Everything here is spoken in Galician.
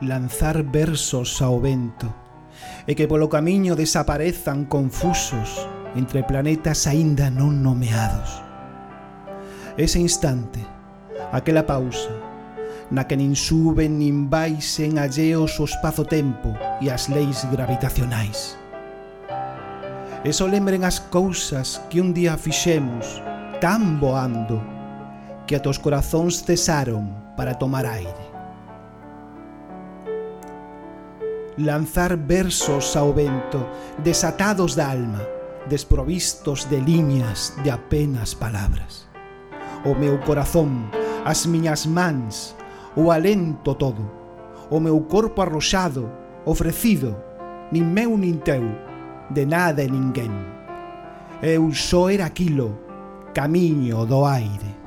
lanzar versos ao vento e que polo camiño desaparezan confusos entre planetas aínda non nomeados. Ese instante, aquela pausa, na que nin suben nin baixen alleos o espazo-tempo e as leis gravitacionais. E só lembren as cousas que un día fixemos tan voando que ata os corazóns cesaron para tomar aire. Lanzar versos ao vento, desatados da alma, desprovistos de liñas de apenas palabras. O meu corazón, as miñas mans, o alento todo, o meu corpo arroxado, ofrecido, nin meu nin teu, de nada e ninguén. Eu só era aquilo, camiño do aire.